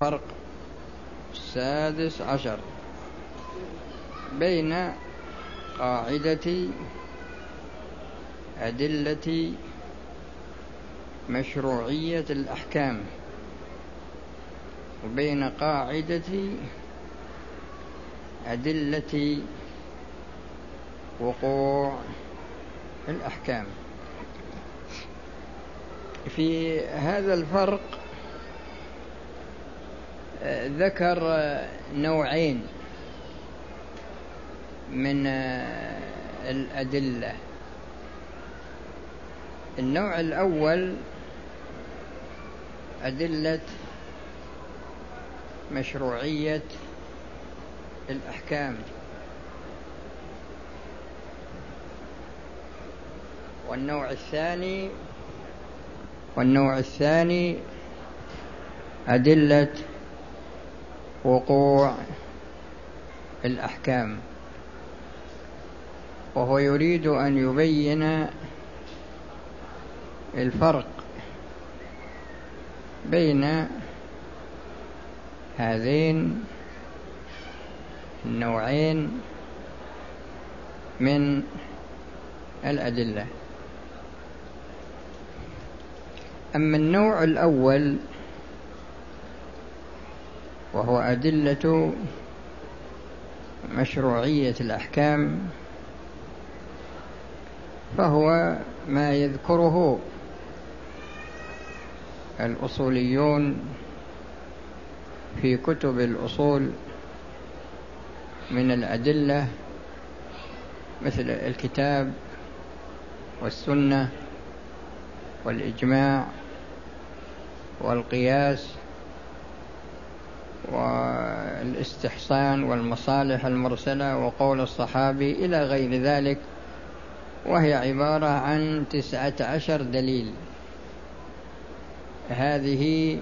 فرق السادس عشر بين قاعدة أدلة مشروعية الأحكام وبين قاعدة أدلة وقوع الأحكام. في هذا الفرق ذكر نوعين من الأدلة. النوع الأول أدلة مشروعية الأحكام. والنوع الثاني والنوع الثاني أدلة وقوع الأحكام. وهو يريد أن يبين الفرق بين هذين النوعين من الأدلة. أما النوع الأول وهو أدلة مشروعية الأحكام فهو ما يذكره الأصوليون في كتب الأصول من الأدلة مثل الكتاب والسنة والإجماع والقياس والاستحسان والمصالح المرسلة وقول الصحابي إلى غير ذلك وهي عبارة عن تسعة عشر دليل. هذه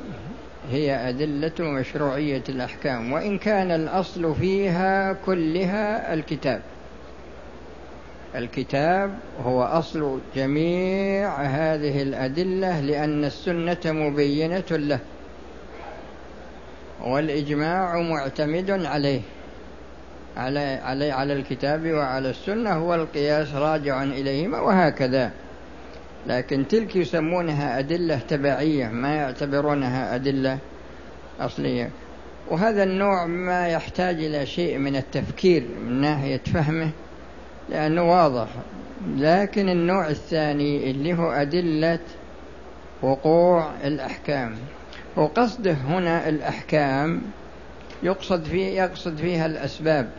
هي أدلة مشروعية الأحكام وإن كان الأصل فيها كلها الكتاب. الكتاب هو أصل جميع هذه الأدلة لأن السنة مبينة له. والإجماع معتمد عليه. على على الكتاب وعلى السنة والقياس راجع إليهما وهكذا. لكن تلك يسمونها أدلة تبعية ما يعتبرونها أدلة أصلية. وهذا النوع ما يحتاج إلى شيء من التفكير من ناحية فهمه لأنه واضح. لكن النوع الثاني اللي هو أدلة وقوع الأحكام. وقصده هنا الأحكام يقصد فيه يقصد فيها الأسباب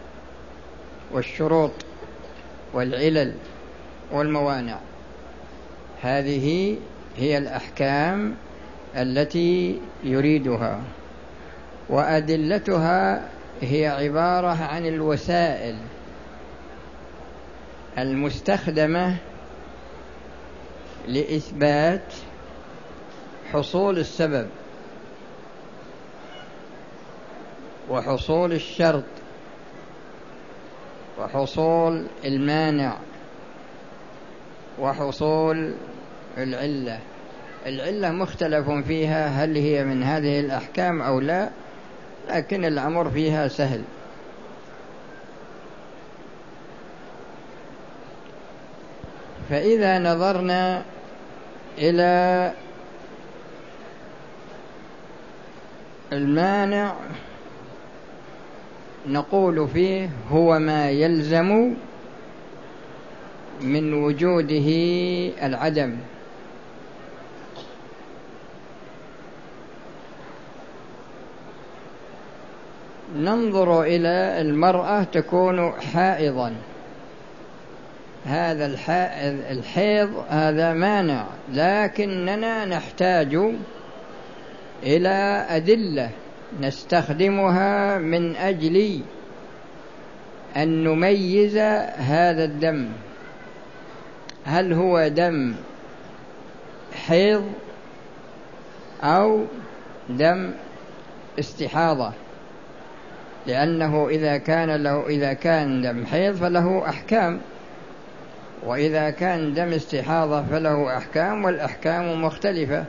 والشروط والعلل والموانع. هذه هي الأحكام التي يريدها وأدلتها هي عبارة عن الوسائل المستخدمة لإثبات حصول السبب. وحصول الشرط وحصول المانع وحصول العلة. العلة مختلف فيها هل هي من هذه الأحكام أو لا لكن الأمر فيها سهل. فإذا نظرنا إلى المانع نقول فيه هو ما يلزم من وجوده العدم. ننظر إلى المرأة تكون حائضا. هذا الحيض هذا مانع لكننا نحتاج إلى أدلة. نستخدمها من أجل أن نميز هذا الدم. هل هو دم حيض أو دم استحاضة؟ لأنه إذا كان له إذا كان دم حيض فله أحكام وإذا كان دم استحاضة فله أحكام والأحكام مختلفة.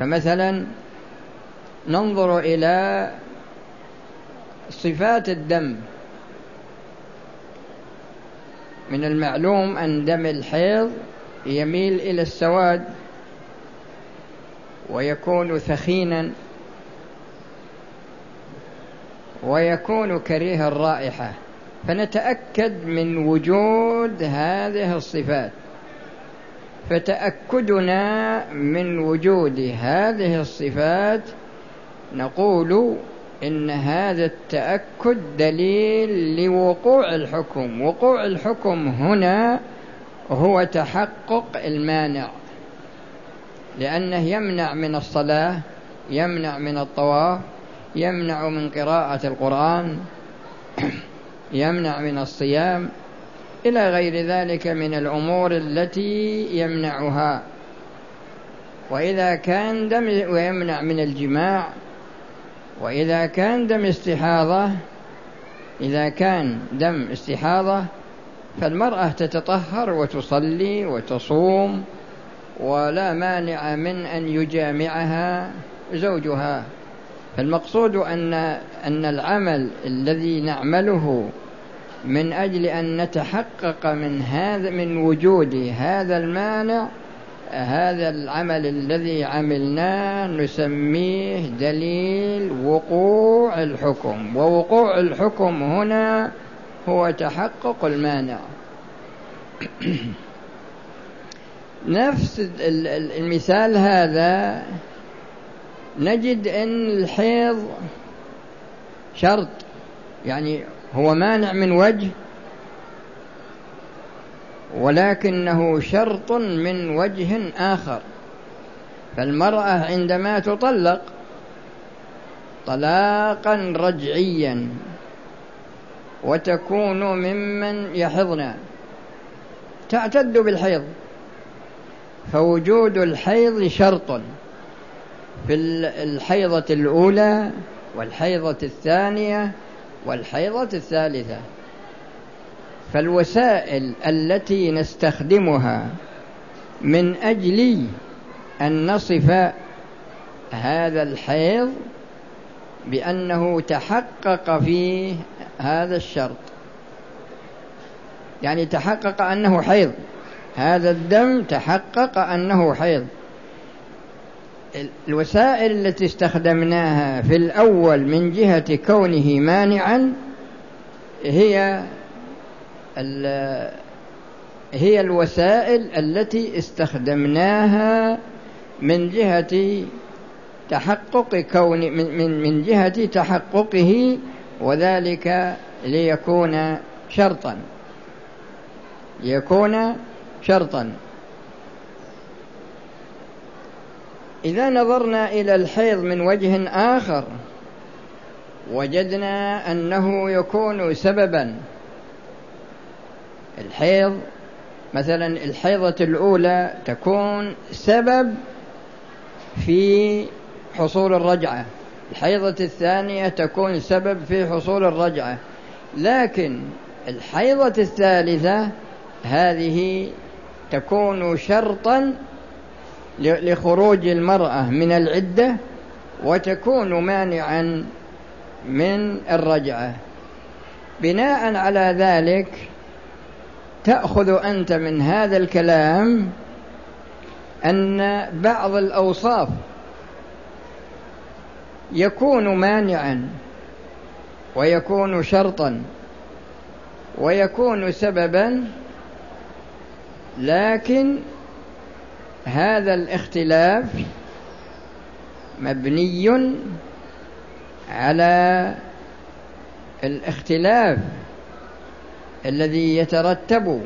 فمثلا ننظر إلى صفات الدم. من المعلوم أن دم الحيض يميل إلى السواد ويكون ثخينا ويكون كريه الرائحة فنتأكد من وجود هذه الصفات. فتأكدنا من وجود هذه الصفات نقول إن هذا التأكد دليل لوقوع الحكم. وقوع الحكم هنا هو تحقق المانع لأنه يمنع من الصلاة يمنع من الطواف يمنع من قراءة القرآن يمنع من الصيام إلى غير ذلك من الأمور التي يمنعها. وإذا كان دم ويمنع من الجماع وإذا كان دم استحاضة إذا كان دم استحاضة فالمرأة تتطهر وتصلي وتصوم ولا مانع من أن يجامعها زوجها. فالمقصود أن أن العمل الذي نعمله من أجل أن نتحقق من هذا من وجود هذا المانع هذا العمل الذي عملناه نسميه دليل وقوع الحكم. ووقوع الحكم هنا هو تحقق المانع. نفس المثال هذا نجد إن الحيض شرط يعني هو مانع من وجه ولكنه شرط من وجه آخر. فالمرأة عندما تطلق طلاقا رجعيا وتكون ممن يحضن تعتد بالحيض. فوجود الحيض شرط في الحيضة الأولى والحيضة الثانية والحيضة الثالثة. فالوسائل التي نستخدمها من أجل أن نصف هذا الحيض بأنه تحقق فيه هذا الشرط. يعني تحقق أنه حيض. هذا الدم تحقق أنه حيض. الوسائل التي استخدمناها في الأول من جهة كونه مانعا هي هي الوسائل التي استخدمناها من جهة تحقق كون من من جهة تحققه وذلك ليكون شرطا. ليكون شرطا. إذا نظرنا إلى الحيض من وجه آخر وجدنا أنه يكون سببا. الحيض مثلا الحيضة الأولى تكون سبب في حصول الرجعة. الحيضة الثانية تكون سبب في حصول الرجعة. لكن الحيضة الثالثة هذه تكون شرطا لخروج المرأة من العدة وتكون مانعا من الرجعة. بناء على ذلك تأخذ أنت من هذا الكلام أن بعض الأوصاف يكون مانعا ويكون شرطا ويكون سببا لكن هذا الاختلاف مبني على الاختلاف الذي يترتب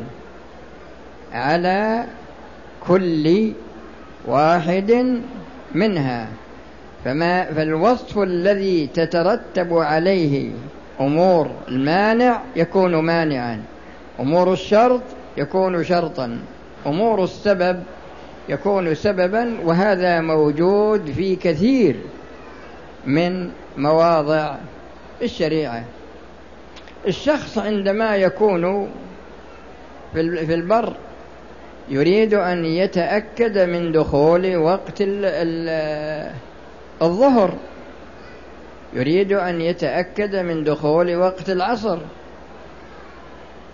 على كل واحد منها. فما فالوصف الذي تترتب عليه أمور المانع يكون مانعا أمور الشرط يكون شرطا أمور السبب يكون سببا وهذا موجود في كثير من مواضع الشريعة. الشخص عندما يكون في البر يريد أن يتأكد من دخول وقت الظهر. يريد أن يتأكد من دخول وقت العصر.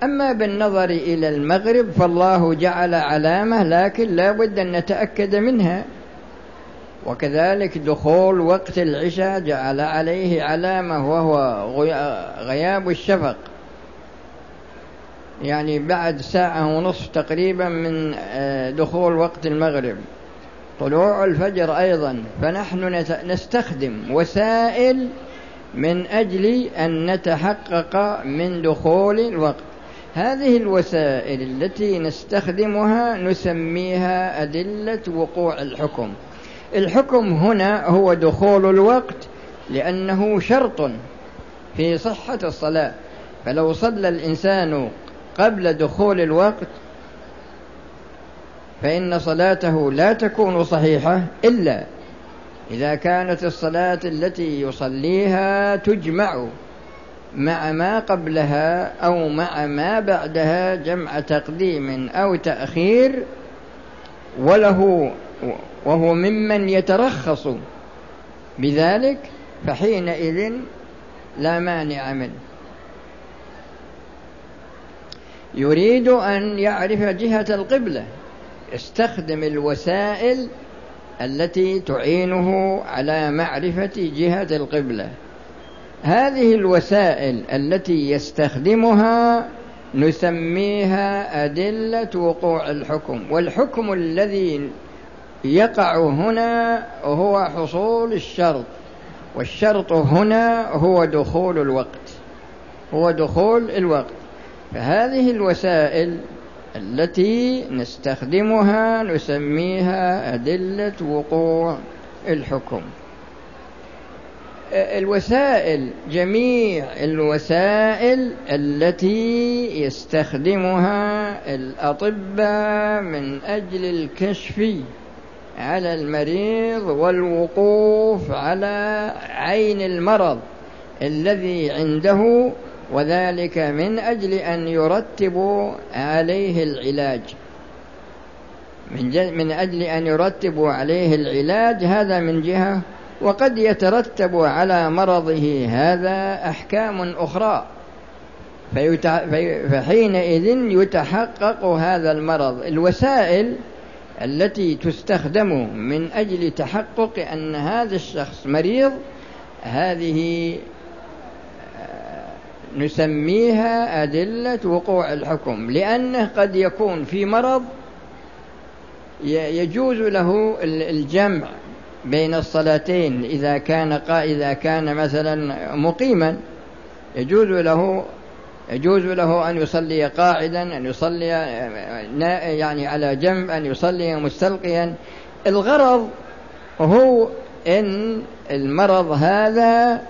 أما بالنظر إلى المغرب فالله جعل علامة لكن لا بد أن نتأكد منها. وكذلك دخول وقت العشاء جعل عليه علامة وهو غياب الشفق. يعني بعد ساعة ونصف تقريبا من آه، دخول وقت المغرب. طلوع الفجر أيضا. فنحن نستخدم وسائل من أجل أن نتحقق من دخول الوقت. هذه الوسائل التي نستخدمها نسميها أدلة وقوع الحكم. الحكم هنا هو دخول الوقت لأنه شرط في صحة الصلاة. فلو صلى الإنسان قبل دخول الوقت فإن صلاته لا تكون صحيحة إلا إذا كانت الصلاة التي يصليها تجمع مع ما قبلها أو مع ما بعدها جمع تقديم أو تأخير وله وهو ممن يترخص بذلك فحينئذ لا مانع منه. يريد أن يعرف جهة القبلة استخدم الوسائل التي تعينه على معرفة جهة القبلة. هذه الوسائل التي يستخدمها نسميها أدلة وقوع الحكم والحكم الذي يقع هنا هو حصول الشرط والشرط هنا هو دخول الوقت هو دخول الوقت. فهذه الوسائل التي نستخدمها نسميها أدلة وقوع الحكم. الوسائل جميع الوسائل التي يستخدمها الأطباء من أجل الكشف على المريض والوقوف على عين المرض الذي عنده وذلك من أجل أن يرتبوا عليه العلاج. من, من أجل أن يرتبوا عليه العلاج هذا من جهة وقد يترتب على مرضه هذا أحكام أخرى. فحينئذ يتحقق هذا المرض. الوسائل التي تستخدم من أجل تحقق أن هذا الشخص مريض هذه نسميها أدلة وقوع الحكم. لأنه قد يكون في مرض يجوز له الجمع بين الصلاتين إذا كان إذا كان مثلا مقيما يجوز له يجوز له أن يصلي قاعدا أن يصلي يعني على جنب أن يصلي مستلقيا. الغرض هو إن المرض هذا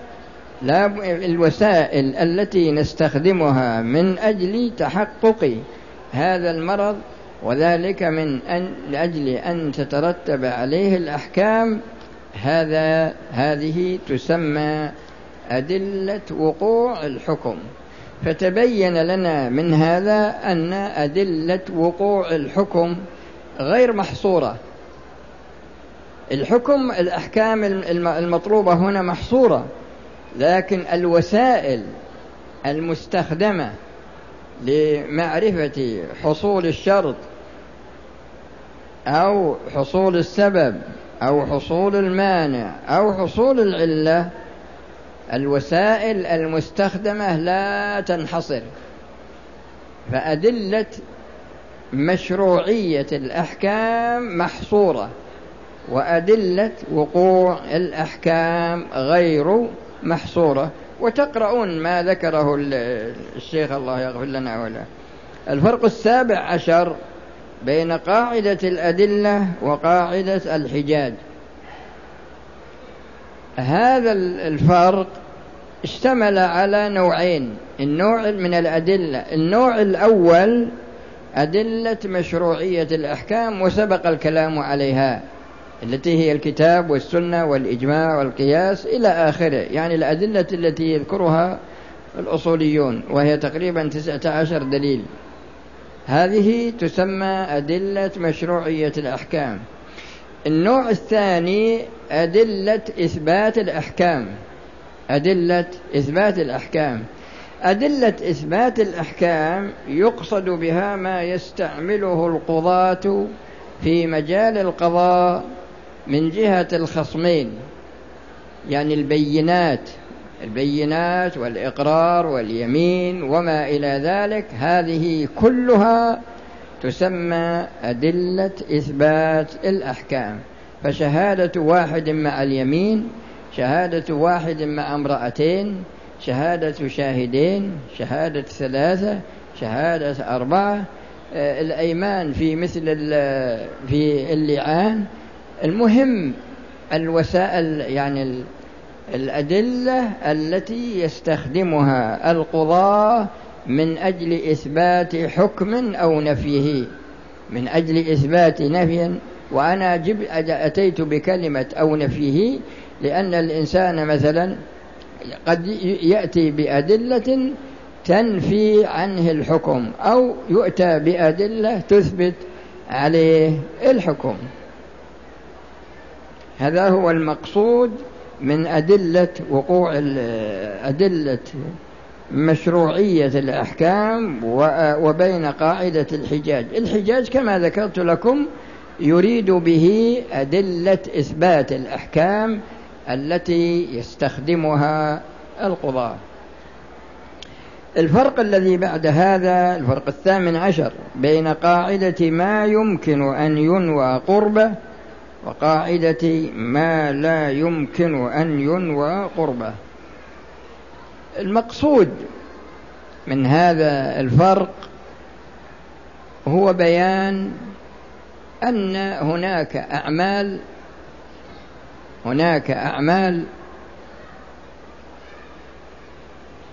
لا الوسائل التي نستخدمها من أجل تحقق هذا المرض وذلك من أن لأجل أن تترتب عليه الأحكام هذا هذه تسمى أدلة وقوع الحكم. فتبين لنا من هذا أن أدلة وقوع الحكم غير محصورة. الحكم الأحكام المطلوبة هنا محصورة لكن الوسائل المستخدمة لمعرفة حصول الشرط أو حصول السبب أو حصول المانع أو حصول العلة الوسائل المستخدمة لا تنحصر. فأدلة مشروعية الأحكام محصورة وأدلة وقوع الأحكام غير محصورة. وتقرؤون ما ذكره الشيخ الله يغفر لنا وله. الفرق السابع عشر بين قاعدة الأدلة وقاعدة الحجاج. هذا الفرق اشتمل على نوعين النوع من الأدلة. النوع الأول أدلة مشروعية الأحكام وسبق الكلام عليها التي هي الكتاب والسنة والإجماع والقياس إلى آخره. يعني الأدلة التي يذكرها الأصوليون وهي تقريبا تسعة عشر دليل. هذه تسمى أدلة مشروعية الأحكام. النوع الثاني أدلة إثبات الأحكام. أدلة إثبات الأحكام. أدلة إثبات الأحكام يقصد بها ما يستعمله القضاة في مجال القضاء من جهة الخصمين يعني البينات. البينات والإقرار واليمين وما إلى ذلك هذه كلها تسمى أدلة إثبات الأحكام. فشهادة واحد مع اليمين شهادة واحد مع امرأتين شهادة شاهدين شهادة ثلاثة شهادة أربعة. آه، الأيمان في مثل في اللعان. المهم الوسائل يعني الأدلة التي يستخدمها القضاة من أجل إثبات حكم أو نفيه. من أجل إثبات نفي وأنا جب أتيت بكلمة أو نفيه لأن الإنسان مثلا قد يأتي بأدلة تنفي عنه الحكم أو يؤتى بأدلة تثبت عليه الحكم. هذا هو المقصود من أدلة وقوع أدلة مشروعية الأحكام وبين قاعدة الحجاج. الحجاج كما ذكرت لكم يريد به أدلة إثبات الأحكام التي يستخدمها القضاة. الفرق الذي بعد هذا الفرق الثامن عشر بين قاعدة ما يمكن أن ينوى قربه وقاعدة ما لا يمكن أن ينوى قربه. المقصود من هذا الفرق هو بيان أن هناك أعمال هناك أعمال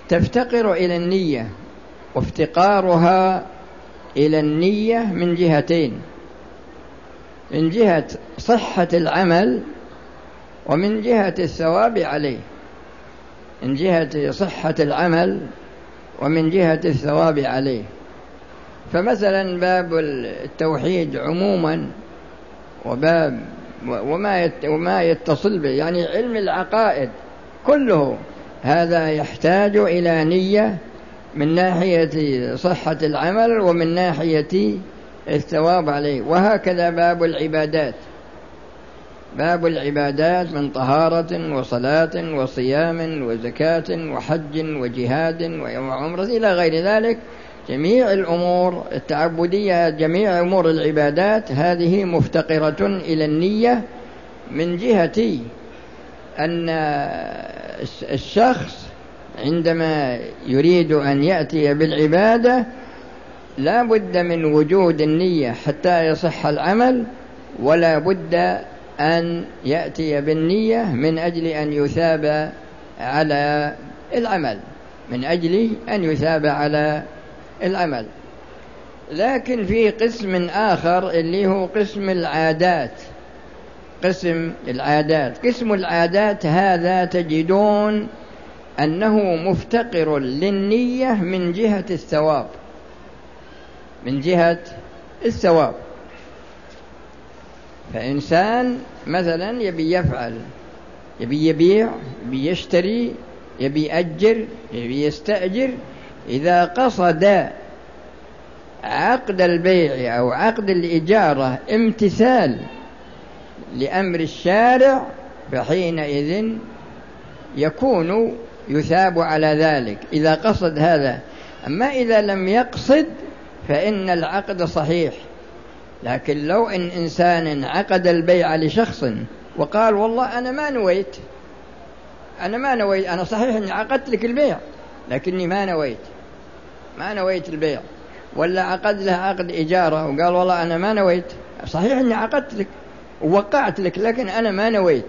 تفتقر إلى النية وافتقارها إلى النية من جهتين. من جهة صحة العمل ومن جهة الثواب عليه. من جهة صحة العمل ومن جهة الثواب عليه. فمثلا باب التوحيد عموما وباب وما وما يتصل به يعني علم العقائد كله هذا يحتاج إلى نية من ناحية صحة العمل ومن ناحية الثواب عليه. وهكذا باب العبادات. باب العبادات من طهارة وصلاة وصيام وزكاة وحج وجهاد وعمرة إلى غير ذلك. جميع الأمور التعبدية جميع أمور العبادات هذه مفتقرة إلى النية من جهة أن الشخص عندما يريد أن يأتي بالعبادة لا بد من وجود النية حتى يصح العمل ولا بد أن يأتي بالنية من أجل أن يثاب على العمل من أجل أن يثاب على العمل. لكن في قسم آخر اللي هو قسم العادات قسم العادات. قسم العادات هذا تجدون أنه مفتقر للنية من جهة الثواب. من جهة الثواب. فإنسان مثلا يبي يفعل يبي يبيع يبي يشتري يبي يأجر يبي يستأجر إذا قصد عقد البيع أو عقد الإجارة امتثال لأمر الشارع فحينئذ يكون يثاب على ذلك. إذا قصد هذا أما إذا لم يقصد فإن العقد صحيح. لكن لو إن إنسان عقد البيع لشخص وقال والله أنا ما نويت أنا ما نويت أنا صحيح أني عقدت لك البيع لكني ما نويت ما نويت البيع. ولا عقد له عقد إجارة وقال والله أنا ما نويت صحيح أني عقدت لك ووقعت لك لكن أنا ما نويت.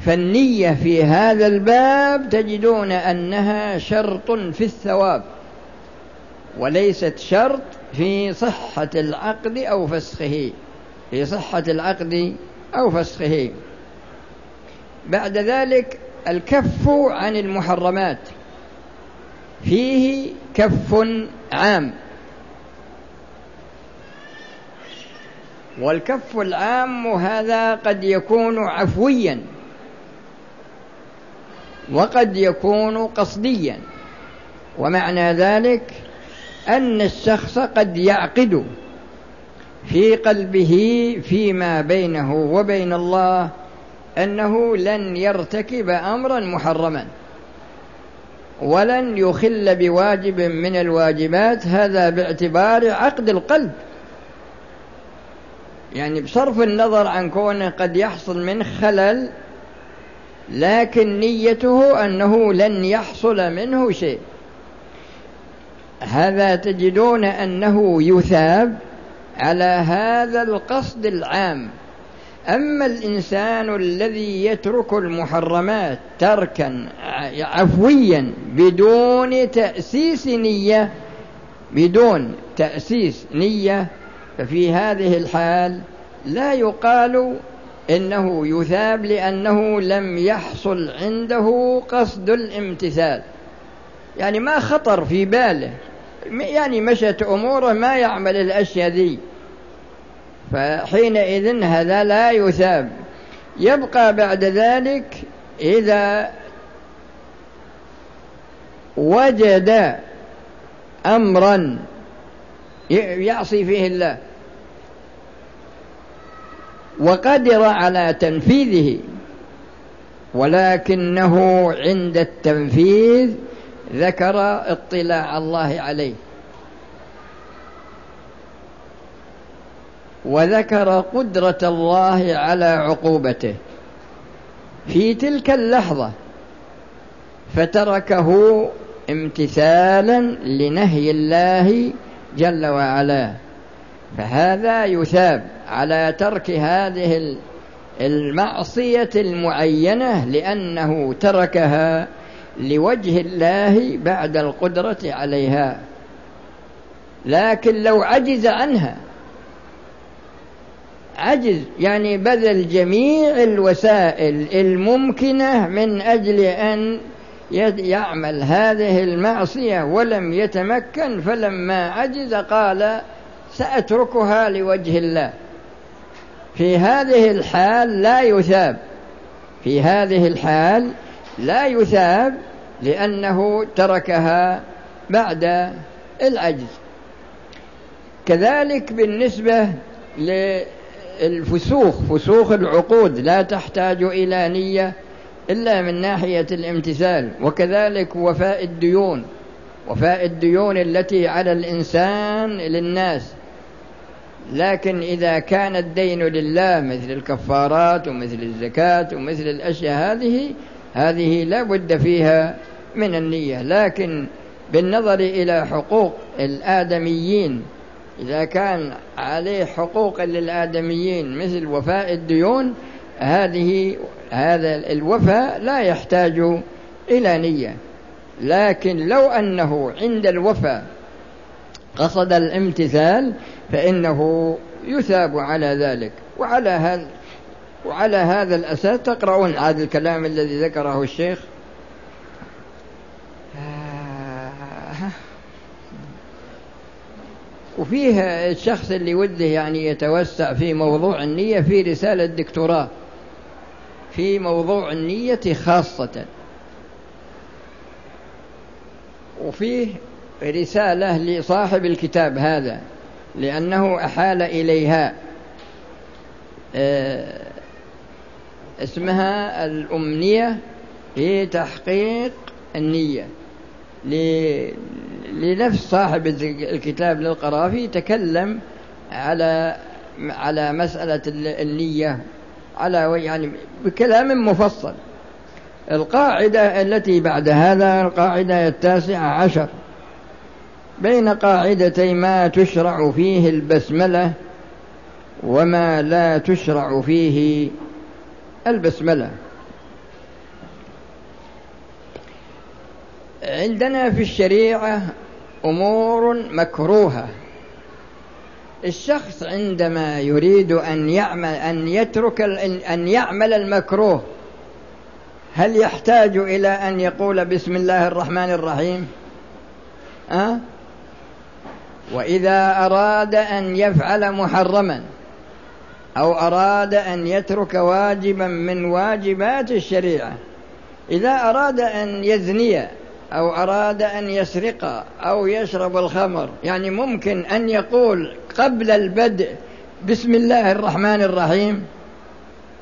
فالنية في هذا الباب تجدون أنها شرط في الثواب. وليست شرط في صحة العقد أو فسخه في صحة العقد أو فسخه. بعد ذلك الكف عن المحرمات. فيه كف عام. والكف العام هذا قد يكون عفويا وقد يكون قصديا. ومعنى ذلك أن الشخص قد يعقد في قلبه فيما بينه وبين الله أنه لن يرتكب أمرا محرما ولن يخل بواجب من الواجبات هذا باعتبار عقد القلب. يعني بصرف النظر عن كونه قد يحصل من خلل لكن نيته أنه لن يحصل منه شيء. هذا تجدون أنه يثاب على هذا القصد العام. أما الإنسان الذي يترك المحرمات تركا عفويا بدون تأسيس نية بدون تأسيس نية ففي هذه الحال لا يقال إنه يثاب لأنه لم يحصل عنده قصد الامتثال. يعني ما خطر في باله. يعني مشت أموره ما يعمل الأشياء ذي. فحينئذ هذا لا يثاب. يبقى بعد ذلك إذا وجد أمرا يعصي فيه الله. وقدر على تنفيذه. ولكنه عند التنفيذ ذكر اطلاع الله عليه. وذكر قدرة الله على عقوبته. في تلك اللحظة فتركه امتثالا لنهي الله جل وعلا. فهذا يثاب على ترك هذه المعصية المعينة لأنه تركها لوجه الله بعد القدرة عليها. لكن لو عجز عنها عجز يعني بذل جميع الوسائل الممكنة من أجل أن يعمل هذه المعصية ولم يتمكن فلما عجز قال سأتركها لوجه الله. في هذه الحال لا يثاب. في هذه الحال لا يثاب لأنه تركها بعد العجز. كذلك بالنسبة للفسوخ فسوخ العقود لا تحتاج إلى نية إلا من ناحية الامتثال وكذلك وفاء الديون وفاء الديون التي على الإنسان للناس. لكن إذا كان الدين لله مثل الكفارات ومثل الزكاة ومثل الأشياء هذه هذه لا بد فيها من النية لكن بالنظر إلى حقوق الآدميين إذا كان عليه حقوق للآدميين مثل وفاء الديون هذه هذا الوفاء لا يحتاج إلى نية. لكن لو أنه عند الوفاء قصد الامتثال فإنه يثاب على ذلك. وعلى وعلى هذا الأساس تقرؤون هذا الكلام الذي ذكره الشيخ؟ وفيه الشخص اللي وده يعني يتوسع في موضوع النية في رسالة دكتوراه في موضوع النية خاصة. وفيه رسالة لصاحب الكتاب هذا لأنه أحال إليها. آه، اسمها الأمنية في تحقيق النية لنفس صاحب الكتاب للقرافي تكلم على على مسألة النية على يعني بكلام مفصل. القاعدة التي بعد هذا القاعدة التاسعة عشر. بين قاعدتي ما تشرع فيه البسملة وما لا تشرع فيه البسملة عندنا في الشريعة أمور مكروهة الشخص عندما يريد أن يعمل أن يترك أن يعمل المكروه هل يحتاج إلى أن يقول بسم الله الرحمن الرحيم؟ أه؟ وإذا أراد أن يفعل محرما أو أراد أن يترك واجبا من واجبات الشريعة إذا أراد أن يزني أو أراد أن يسرق أو يشرب الخمر يعني ممكن أن يقول قبل البدء بسم الله الرحمن الرحيم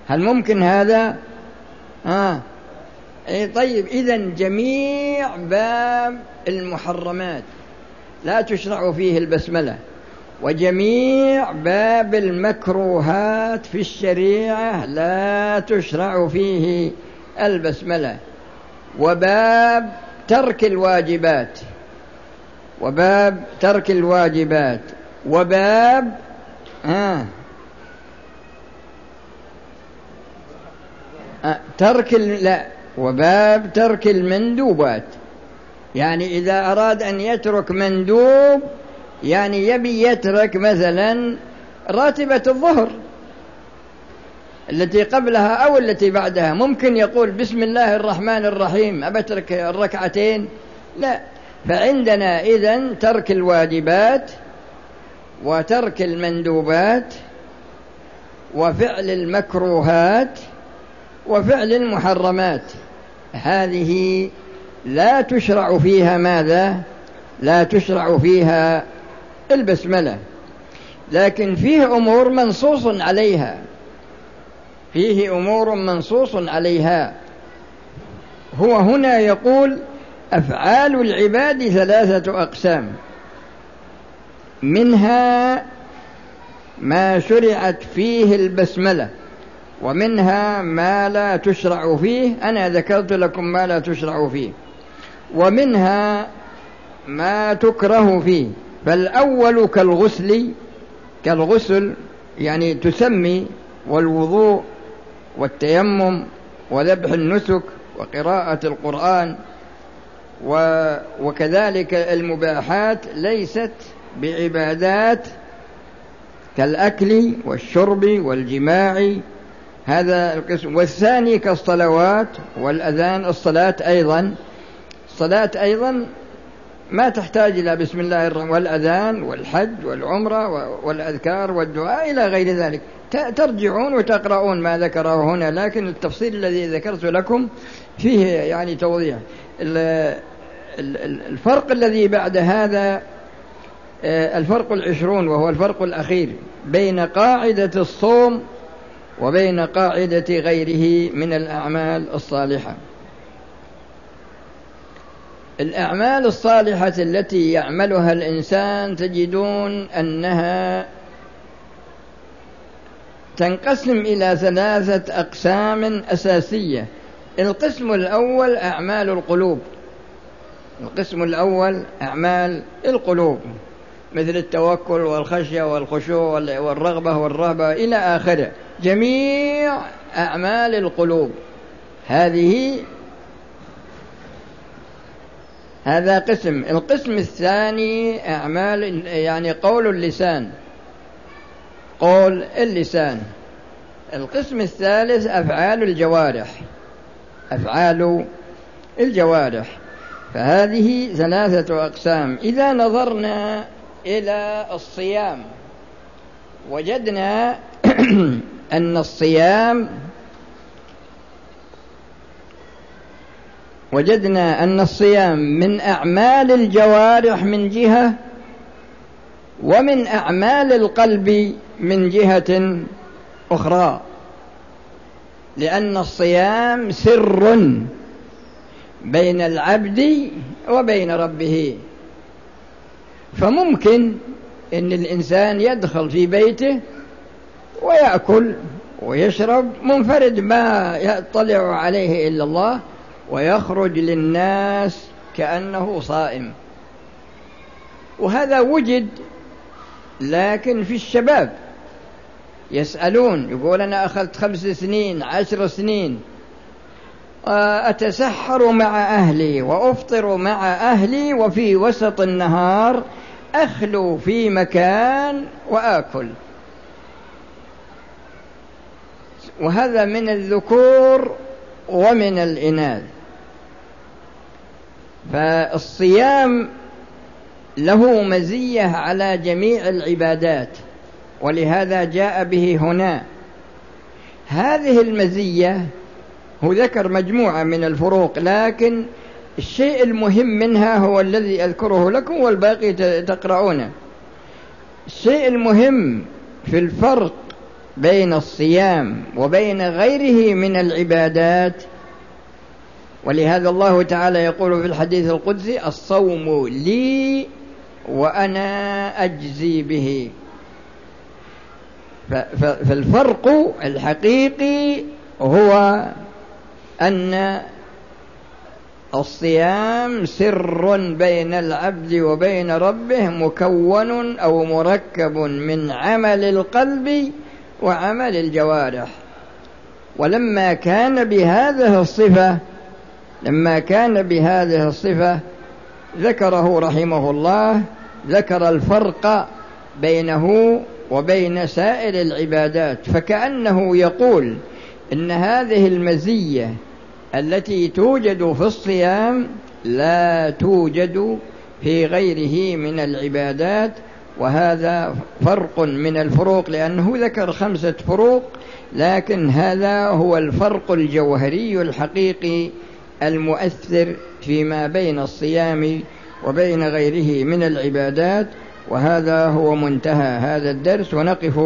هل ممكن هذا؟ آه. أي طيب إذا جميع باب المحرمات لا تشرع فيه البسملة وجميع باب المكروهات في الشريعة لا تشرع فيه البسملة. وباب ترك الواجبات. وباب ترك الواجبات. وباب ها ترك لا وباب ترك المندوبات. يعني إذا أراد أن يترك مندوب يعني يبي يترك مثلا راتبة الظهر التي قبلها أو التي بعدها. ممكن يقول بسم الله الرحمن الرحيم أبترك الركعتين؟ لا. فعندنا إذن ترك الواجبات وترك المندوبات وفعل المكروهات وفعل المحرمات. هذه لا تشرع فيها ماذا؟ لا تشرع فيها البسمله لكن فيه أمور منصوص عليها. فيه أمور منصوص عليها. هو هنا يقول أفعال العباد ثلاثة أقسام. منها ما شرعت فيه البسملة ومنها ما لا تشرع فيه. أنا ذكرت لكم ما لا تشرع فيه. ومنها ما تكره فيه. فالأول كالغسل كالغسل يعني تسمي والوضوء والتيمم وذبح النسك وقراءة القرآن وكذلك المباحات ليست بعبادات كالأكل والشرب والجماع. هذا القسم. والثاني كالصلوات والأذان الصلاة أيضا. الصلاة أيضا ما تحتاج إلى بسم الله الرحمن والأذان والحج والعمرة والأذكار والدعاء إلى غير ذلك. ترجعون وتقرؤون ما ذكره هنا لكن التفصيل الذي ذكرت لكم فيه يعني توضيح. الفرق الذي بعد هذا آه، الفرق العشرون وهو الفرق الأخير بين قاعدة الصوم وبين قاعدة غيره من الأعمال الصالحة. الأعمال الصالحة التي يعملها الإنسان تجدون أنها تنقسم إلى ثلاثة أقسام أساسية. القسم الأول أعمال القلوب. القسم الأول أعمال القلوب مثل التوكل والخشية والخشوع والرغبة والرهبة إلى آخره. جميع أعمال القلوب. هذه هذا قسم. القسم الثاني أعمال يعني قول اللسان. قول اللسان. القسم الثالث أفعال الجوارح. أفعال الجوارح. فهذه ثلاثة أقسام. إذا نظرنا إلى الصيام وجدنا أن الصيام وجدنا أن الصيام من أعمال الجوارح من جهة ومن أعمال القلب من جهة أخرى. لأن الصيام سر بين العبد وبين ربه. فممكن إن الإنسان يدخل في بيته ويأكل ويشرب منفرد ما يطلع عليه إلا الله. ويخرج للناس كأنه صائم. وهذا وجد لكن في الشباب. يسألون يقول أنا أخذت خمس سنين عشر سنين. أتسحر مع أهلي وأفطر مع أهلي وفي وسط النهار أخلو في مكان وآكل. وهذا من الذكور ومن الإناث. فالصيام له مزية على جميع العبادات ولهذا جاء به هنا. هذه المزية هو ذكر مجموعة من الفروق لكن الشيء المهم منها هو الذي أذكره لكم والباقي تقرؤونه. الشيء المهم في الفرق بين الصيام وبين غيره من العبادات ولهذا الله تعالى يقول في الحديث القدسي الصوم لي وأنا أجزي به. فالفرق الحقيقي هو أن الصيام سر بين العبد وبين ربه مكون أو مركب من عمل القلب وعمل الجوارح. ولما كان بهذه الصفة لما كان بهذه الصفة ذكره رحمه الله ذكر الفرق بينه وبين سائر العبادات فكأنه يقول إن هذه المزية التي توجد في الصيام لا توجد في غيره من العبادات وهذا فرق من الفروق لأنه ذكر خمسة فروق لكن هذا هو الفرق الجوهري الحقيقي المؤثر فيما بين الصيام وبين غيره من العبادات وهذا هو منتهى هذا الدرس ونقف